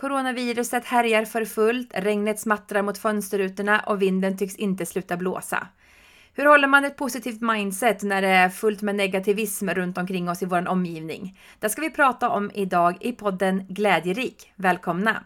Coronaviruset härjar för fullt, regnet smattrar mot fönsterrutorna och vinden tycks inte sluta blåsa. Hur håller man ett positivt mindset när det är fullt med negativism runt omkring oss i vår omgivning? Det ska vi prata om idag i podden Glädjerik. Välkomna!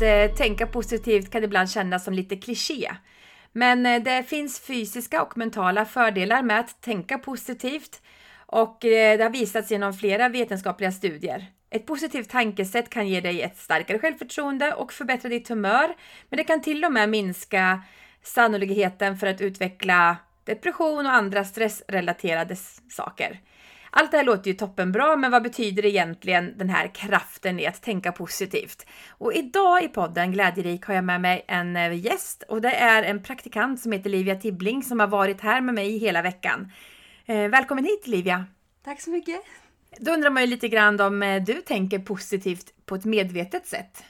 Att eh, tänka positivt kan ibland kännas som lite kliché. Men eh, det finns fysiska och mentala fördelar med att tänka positivt och eh, det har visats genom flera vetenskapliga studier. Ett positivt tankesätt kan ge dig ett starkare självförtroende och förbättra ditt humör, men det kan till och med minska sannolikheten för att utveckla depression och andra stressrelaterade saker. Allt det här låter ju toppenbra, men vad betyder egentligen den här kraften i att tänka positivt? Och idag i podden Glädjerik har jag med mig en eh, gäst och det är en praktikant som heter Livia Tibbling som har varit här med mig hela veckan. Eh, välkommen hit Livia! Tack så mycket! Då undrar man ju lite grann om eh, du tänker positivt på ett medvetet sätt?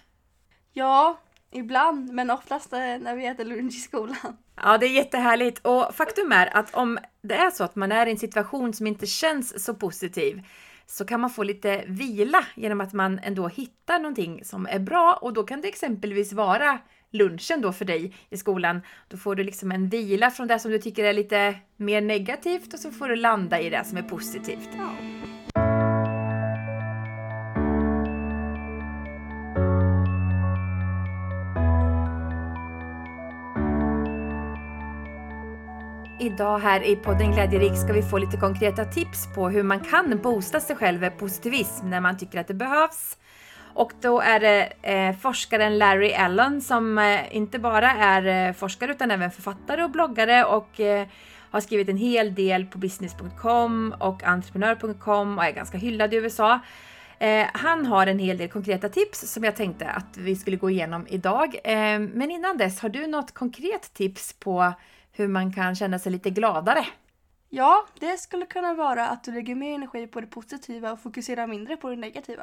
Ja, ibland, men oftast när vi äter lunch i skolan. Ja, det är jättehärligt och faktum är att om det är så att man är i en situation som inte känns så positiv så kan man få lite vila genom att man ändå hittar någonting som är bra och då kan det exempelvis vara lunchen då för dig i skolan. Då får du liksom en vila från det som du tycker är lite mer negativt och så får du landa i det som är positivt. Ja. Idag här i podden Glädjerik ska vi få lite konkreta tips på hur man kan boosta sig själv med positivism när man tycker att det behövs. Och då är det eh, forskaren Larry Allen som eh, inte bara är eh, forskare utan även författare och bloggare och eh, har skrivit en hel del på business.com och entreprenör.com och är ganska hyllad i USA. Eh, han har en hel del konkreta tips som jag tänkte att vi skulle gå igenom idag. Eh, men innan dess, har du något konkret tips på hur man kan känna sig lite gladare. Ja, det skulle kunna vara att du lägger mer energi på det positiva och fokuserar mindre på det negativa.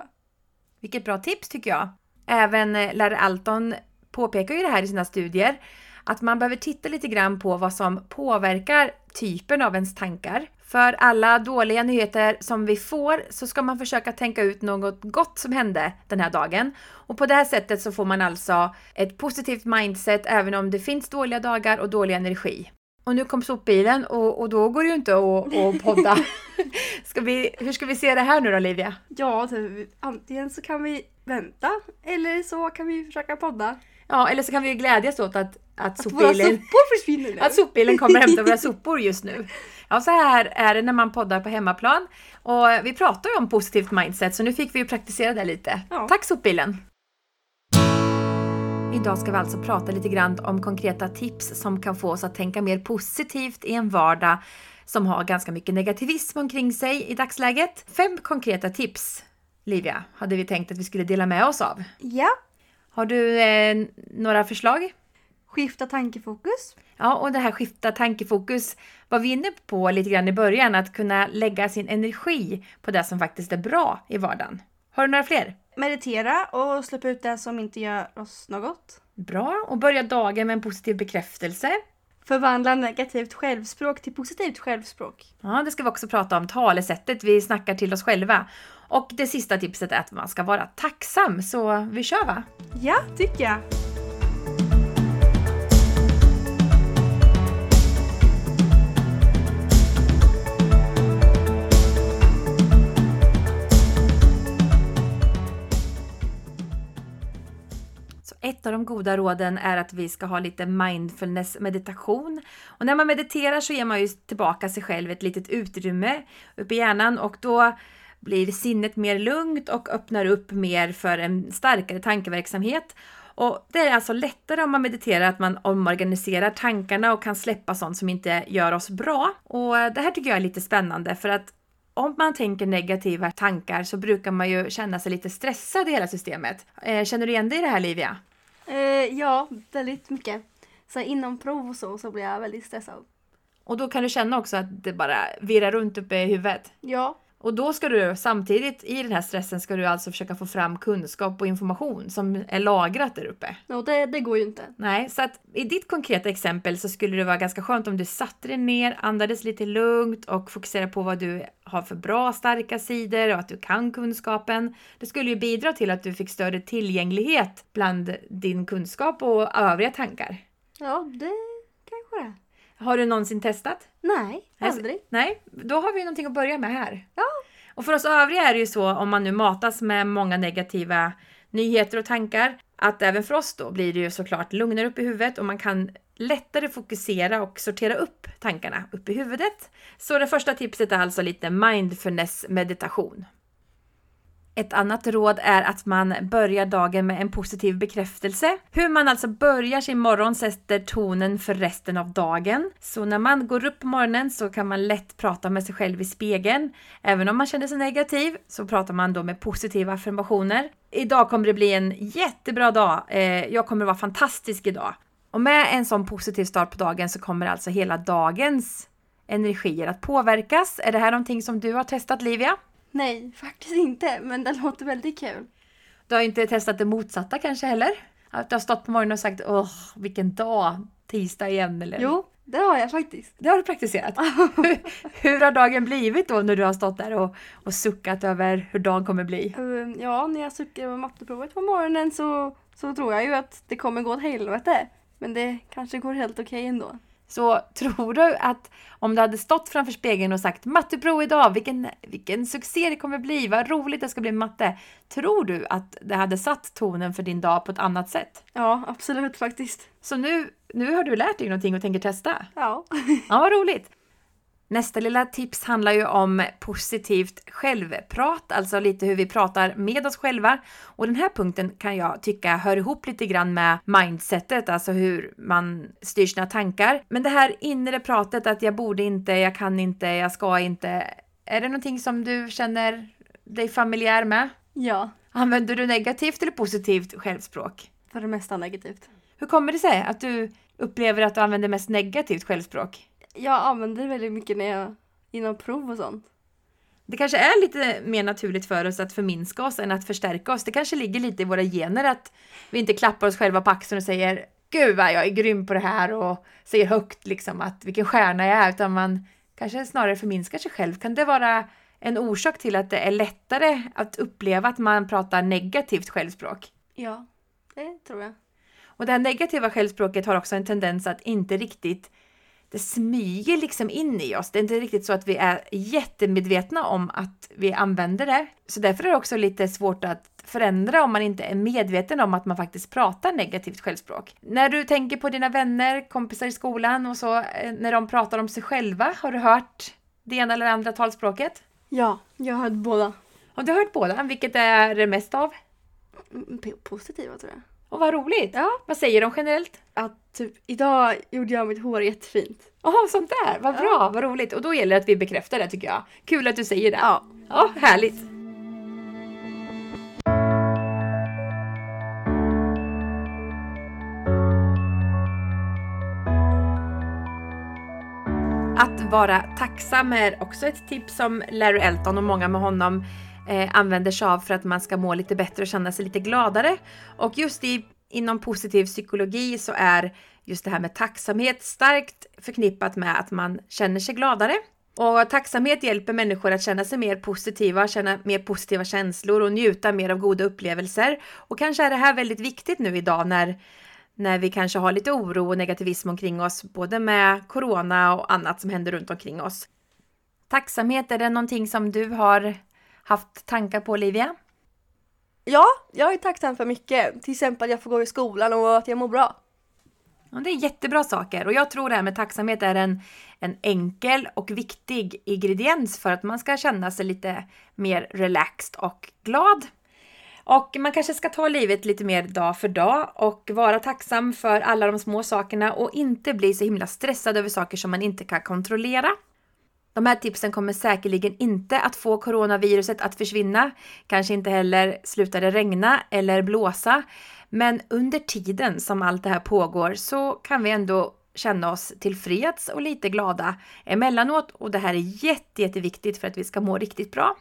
Vilket bra tips tycker jag. Även eh, Larry Alton påpekar ju det här i sina studier att man behöver titta lite grann på vad som påverkar typen av ens tankar. För alla dåliga nyheter som vi får så ska man försöka tänka ut något gott som hände den här dagen. Och på det här sättet så får man alltså ett positivt mindset även om det finns dåliga dagar och dålig energi. Och nu kom sopbilen och, och då går det ju inte att, att podda. Ska vi, hur ska vi se det här nu då Livia? Ja, antingen så kan vi vänta eller så kan vi försöka podda. Ja, eller så kan vi glädjas åt att, att, att sopbilen, våra sopor försvinner nu. Att sopbilen kommer hämta våra sopor just nu. Ja, så här är det när man poddar på hemmaplan. Och vi pratar ju om positivt mindset, så nu fick vi ju praktisera det lite. Ja. Tack sopbilen! Idag ska vi alltså prata lite grann om konkreta tips som kan få oss att tänka mer positivt i en vardag som har ganska mycket negativism omkring sig i dagsläget. Fem konkreta tips, Livia, hade vi tänkt att vi skulle dela med oss av. Ja. Har du eh, några förslag? Skifta tankefokus. Ja, och det här skifta tankefokus var vi inne på lite grann i början, att kunna lägga sin energi på det som faktiskt är bra i vardagen. Har du några fler? Meditera och släppa ut det som inte gör oss något. Bra, och börja dagen med en positiv bekräftelse. Förvandla negativt självspråk till positivt självspråk. Ja, det ska vi också prata om, talesättet vi snackar till oss själva. Och det sista tipset är att man ska vara tacksam, så vi kör va? Ja, tycker jag. Ett av de goda råden är att vi ska ha lite mindfulness meditation. Och när man mediterar så ger man ju tillbaka sig själv ett litet utrymme uppe i hjärnan och då blir sinnet mer lugnt och öppnar upp mer för en starkare tankeverksamhet. Och det är alltså lättare om man mediterar att man omorganiserar tankarna och kan släppa sånt som inte gör oss bra. Och det här tycker jag är lite spännande för att om man tänker negativa tankar så brukar man ju känna sig lite stressad i hela systemet. Eh, känner du igen dig i det här Livia? Eh, ja, väldigt mycket. Så inom prov och så, så blir jag väldigt stressad. Och då kan du känna också att det bara virrar runt uppe i huvudet. Ja, Och då ska du samtidigt i den här stressen ska du alltså försöka få fram kunskap och information som är lagrat där uppe. och det, det går ju inte. Nej, så att i ditt konkreta exempel så skulle det vara ganska skönt om du satte dig ner, andades lite lugnt och fokuserade på vad du har för bra starka sidor och att du kan kunskapen. Det skulle ju bidra till att du fick större tillgänglighet bland din kunskap och övriga tankar. Ja, det kanske det. Har du någonsin testat? Nej, aldrig. Nej, då har vi någonting att börja med här. Ja. Och för oss övriga är det ju så om man nu matas med många negativa nyheter och tankar att även för oss då blir det ju såklart lugnare upp i huvudet och man kan lättare fokusera och sortera upp tankarna upp i huvudet. Så det första tipset är alltså lite mindfulness meditation. Ett annat råd är att man börjar dagen med en positiv bekräftelse. Hur man alltså börjar sin morgon sätter tonen för resten av dagen. Så när man går upp på morgonen så kan man lätt prata med sig själv i spegeln. Även om man känner sig negativ så pratar man då med positiva affirmationer. Idag kommer det bli en jättebra dag. Eh, jag kommer vara fantastisk idag. Och med en sån positiv start på dagen så kommer alltså hela dagens energier att påverkas. Är det här någonting som du har testat Livia? Nej, faktiskt inte. Men det låter väldigt kul. Du har inte testat det motsatta kanske heller? Att du har stått på morgonen och sagt åh, vilken dag, tisdag igen eller? Jo, det har jag faktiskt. Det har du praktiserat. hur, hur har dagen blivit då när du har stått där och, och suckat över hur dagen kommer bli? Eh, Ja, när jag suckar över matteprovet på morgonen så, så tror jag ju att det kommer gå åt helvete. Men det kanske går helt okej ändå. Så tror du att om du hade stått framför spegeln och sagt matteprov idag, vilken, vilken succé det kommer bli, vad roligt det ska bli matte. Tror du att det hade satt tonen för din dag på ett annat sätt? Ja, absolut faktiskt. Så nu, nu har du lärt dig någonting och tänker testa. Ja. Ja, vad roligt! Nästa lilla tips handlar ju om positivt självprat, alltså lite hur vi pratar med oss själva. Och den här punkten kan jag tycka hör ihop lite grann med mindsetet, alltså hur man styr sina tankar. Men det här inre pratet att jag borde inte, jag kan inte, jag ska inte. Är det någonting som du känner dig familjär med? Ja, Använder du negativt eller positivt självspråk? för det mesta negativt. Hur kommer det sig att du upplever att du använder mest negativt självspråk? Jag använder det väldigt mycket när jag inom prov och sånt. Det kanske är lite mer naturligt för oss att förminska oss än att förstärka oss. Det kanske ligger lite i våra gener att vi inte klappar oss själva på axeln och säger Gud vad jag är grym på det här och säger högt liksom att vilken stjärna jag är utan man kanske snarare förminskar sig själv. Kan det vara en orsak till att det är lättare att uppleva att man pratar negativt självspråk? Ja, det tror jag. Och det här negativa självspråket har också en tendens att inte riktigt det smyger liksom in i oss. Det är inte riktigt så att vi är jättemedvetna om att vi använder det. Så därför är det också lite svårt att förändra om man inte är medveten om att man faktiskt pratar negativt självspråk. När du tänker på dina vänner, kompisar i skolan och så, eh, när de pratar om sig själva, har du hört det ena eller andra talspråket? Ja, jag har hört båda. Har du hört båda? Vilket är det mest av? Mm, p- Positiva tror jag. Och vad roligt! Ja. Vad säger de generellt? Att typ idag gjorde jag mitt hår jättefint. Åh, sånt där! Vad bra, vad roligt! Och då gäller det att vi bekräftar det tycker jag. Kul att du säger det. Ja. Ja, härligt! Att vara tacksam är också ett tips som Larry Elton och många med honom eh, använder sig av för att man ska må lite bättre och känna sig lite gladare. Och just i, inom positiv psykologi så är just det här med tacksamhet starkt förknippat med att man känner sig gladare. Och tacksamhet hjälper människor att känna sig mer positiva, känna mer positiva känslor och njuta mer av goda upplevelser. Och kanske är det här väldigt viktigt nu idag när, när vi kanske har lite oro och negativism omkring oss, både med corona och annat som händer runt omkring oss. Tacksamhet, är det någonting som du har haft tankar på Olivia? Ja, jag är tacksam för mycket. Till exempel att jag får gå i skolan och att jag mår bra. Ja, det är jättebra saker och jag tror det här med tacksamhet är en, en enkel och viktig ingrediens för att man ska känna sig lite mer relaxed och glad. Och man kanske ska ta livet lite mer dag för dag och vara tacksam för alla de små sakerna och inte bli så himla stressad över saker som man inte kan kontrollera. De här tipsen kommer säkerligen inte att få coronaviruset att försvinna. Kanske inte heller sluta det regna eller blåsa. Men under tiden som allt det här pågår så kan vi ändå känna oss tillfreds och lite glada emellanåt och det här är jätte, jätteviktigt för att vi ska må riktigt bra.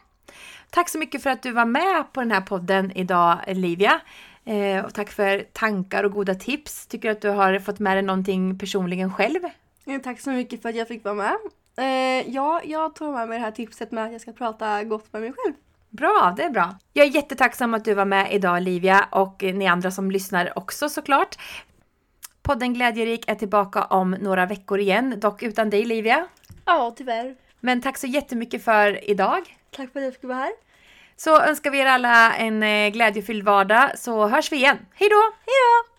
Tack så mycket för att du var med på den här podden idag Livia. Eh, och tack för tankar och goda tips. Tycker du att du har fått med dig någonting personligen själv? Eh, tack så mycket för att jag fick vara med. Eh, ja, jag tar med mig det här tipset med att jag ska prata gott med mig själv. Bra, det är bra. Jag är jättetacksam att du var med idag Livia och ni andra som lyssnar också såklart. Podden Glädjerik är tillbaka om några veckor igen, dock utan dig Livia. Ja, tyvärr. Men tack så jättemycket för idag. Tack för att jag fick vara här. Så önskar vi er alla en eh, glädjefylld vardag så hörs vi igen. Hej då! Hej då!